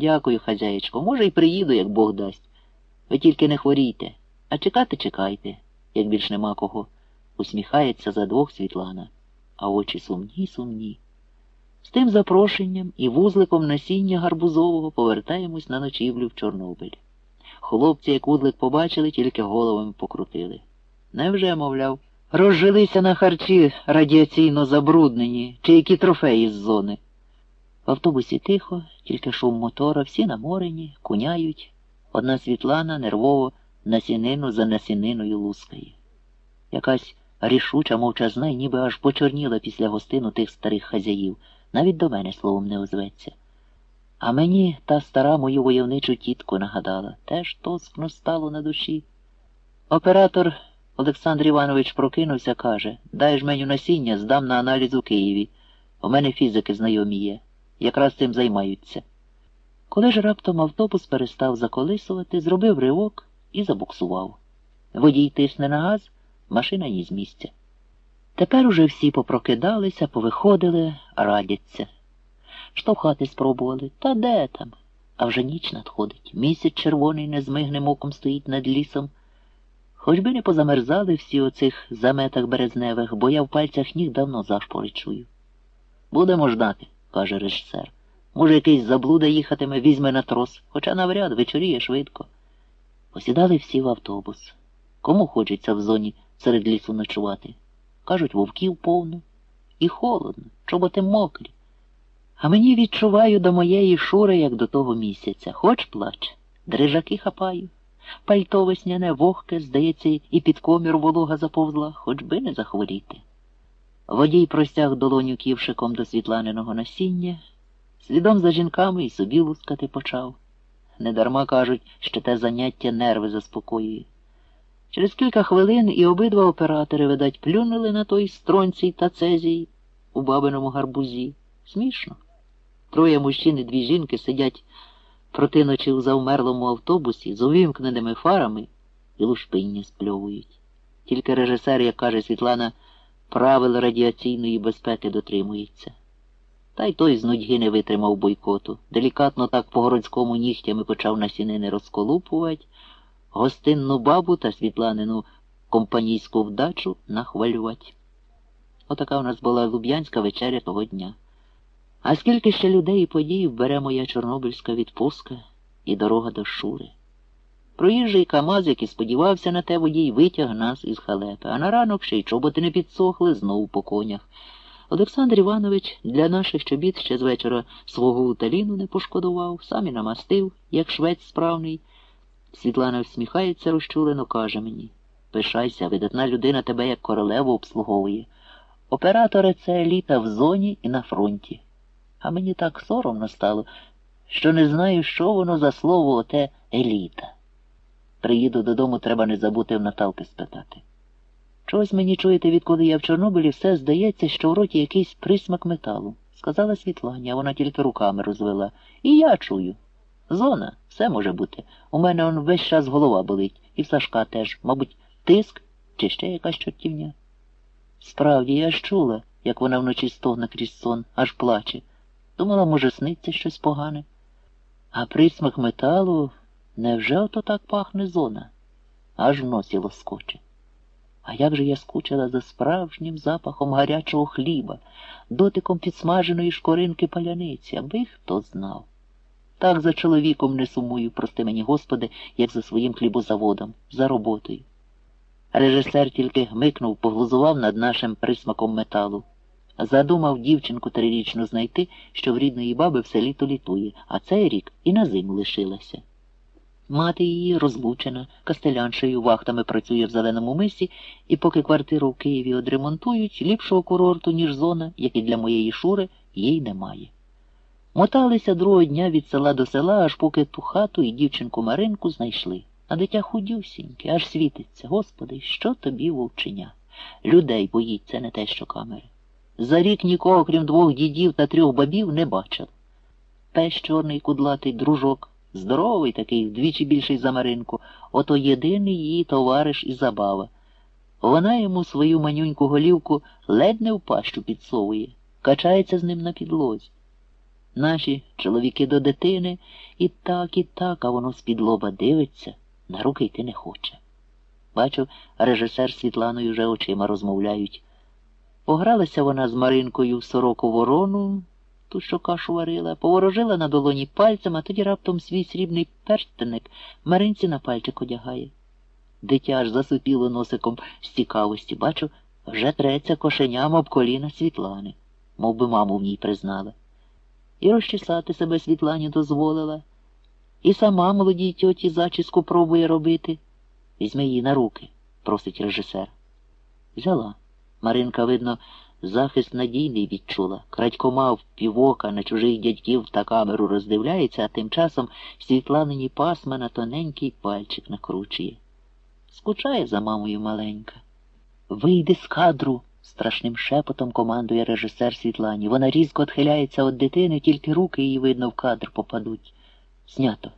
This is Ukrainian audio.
Дякую, хазяєчко. Може, й приїду, як Бог дасть. Ви тільки не хворійте, а чекати чекайте, як більш нема кого. Усміхається за двох Світлана, а очі сумні, сумні. З тим запрошенням і вузликом насіння гарбузового повертаємось на ночівлю в Чорнобиль. Хлопці, як вузлик побачили, тільки головами покрутили. Невже, мовляв, розжилися на харчі радіаційно забруднені, чи які трофеї з зони. В автобусі тихо, тільки шум мотора, всі наморені, куняють. Одна Світлана нервово насінину за насіниною лускає. Якась рішуча, мовчазна ніби аж почорніла після гостину тих старих хазяїв, навіть до мене словом не озветься. А мені та стара мою войовничу тітку нагадала, теж тоскно стало на душі. Оператор Олександр Іванович прокинувся, каже, дай ж меню насіння, здам на аналіз у Києві. У мене фізики знайомі є, якраз цим займаються. Коли ж раптом автобус перестав заколисувати, зробив ривок і забуксував. Водій тисне на газ, машина ні з місця. Тепер уже всі попрокидалися, повиходили, радяться. Штовхати спробували, та де там? А вже ніч надходить. Місяць червоний незмигним оком стоїть над лісом. Хоч би не позамерзали всі оцих заметах березневих, бо я в пальцях ніг давно зашпори чую. Будемо ждати, каже режисер. Може, якийсь заблуда їхатиме, візьме на трос, хоча навряд вечоріє швидко. Посідали всі в автобус. Кому хочеться в зоні серед лісу ночувати? Кажуть, вовків повно. І холодно, чоботи мокрі. А мені відчуваю до моєї шури, як до того місяця. Хоч плач, дрижаки хапаю. Пальто весняне вогке, здається, і під комір волога заповзла, хоч би не захворіти. Водій простяг долоню ківшиком до світланиного насіння, слідом за жінками і собі лускати почав. Недарма кажуть, що те заняття нерви заспокоює. Через кілька хвилин і обидва оператори, видать, плюнули на той стронцій та цезій у бабиному гарбузі. Смішно. Троє мужчин і дві жінки сидять проти ночі у завмерлому автобусі з увімкненими фарами і лушпиння спльовують. Тільки режисер, як каже Світлана, правил радіаційної безпеки дотримується. Та й той з нудьги не витримав бойкоту. Делікатно так по городському нігтями почав насінини розколупувати, гостинну бабу та Світланину компанійську вдачу нахвалювати. Отака у нас була луб'янська вечеря того дня. А скільки ще людей і подій вбере моя чорнобильська відпустка і дорога до Шури. Проїжджий Камаз, який сподівався на те водій, витяг нас із халепи, а на ранок ще й чоботи не підсохли знову по конях. Олександр Іванович для наших чобіт ще з вечора свого уталіну не пошкодував, сам і намастив, як швець справний. Світлана всміхається розчулено, каже мені Пишайся, видатна людина тебе як королеву обслуговує. Оператори це еліта в зоні і на фронті. А мені так соромно стало, що не знаю, що воно за слово оте еліта. Приїду додому, треба не забути в Наталки спитати. Чогось мені чуєте, відколи я в Чорнобилі, все здається, що в роті якийсь присмак металу, сказала Світланя, вона тільки руками розвела. І я чую. Зона, все може бути. У мене он весь час голова болить, і в Сашка теж, мабуть, тиск чи ще якась чортівня. Справді, я ж чула, як вона вночі стогне крізь сон, аж плаче. Думала, може, сниться щось погане. А присмак металу невже ото так пахне зона? Аж в носі лоскоче. А як же я скучила за справжнім запахом гарячого хліба, дотиком підсмаженої шкоринки паляниці, аби хто знав. Так за чоловіком не сумую, прости мені, Господи, як за своїм хлібозаводом, за роботою. Режисер тільки гмикнув, поглузував над нашим присмаком металу. Задумав дівчинку трирічну знайти, що в рідної баби все літо літує, а цей рік і на зиму лишилася. Мати її розлучена, кастеляншею вахтами працює в зеленому мисі, і поки квартиру в Києві одремонтують, ліпшого курорту, ніж зона, як і для моєї шури, їй немає. Моталися другого дня від села до села, аж поки ту хату і дівчинку Маринку знайшли. А дитя худюсіньке, аж світиться. Господи, що тобі, вовченя? Людей боїться, не те, що камери. За рік нікого, крім двох дідів та трьох бабів, не бачив. Пес чорний кудлатий дружок, здоровий такий, вдвічі більший за Маринку, ото єдиний її товариш і забава. Вона йому свою манюньку голівку ледь не в пащу підсовує, качається з ним на підлозі. Наші чоловіки до дитини і так, і так, а воно з-під лоба дивиться, на руки йти не хоче. Бачу, режисер з Світланою вже очима розмовляють. Погралася вона з Маринкою в сороку ворону, ту, що кашу варила, поворожила на долоні пальцем, а тоді раптом свій срібний перстеник Маринці на пальчик одягає. Дитя аж засупіло носиком з цікавості. Бачу, вже треться кошеням об коліна Світлани, мов би маму в ній признала. І розчесати себе Світлані дозволила, і сама молодій тьоті зачіску пробує робити. Візьми її на руки, просить режисер. Взяла. Маринка, видно, захист надійний відчула. Крадькома в півока на чужих дядьків та камеру роздивляється, а тим часом Світланині пасма на тоненький пальчик накручує. Скучає за мамою маленька. Вийди з кадру, страшним шепотом командує режисер Світлані. Вона різко відхиляється від дитини, тільки руки її, видно, в кадр попадуть. Знято.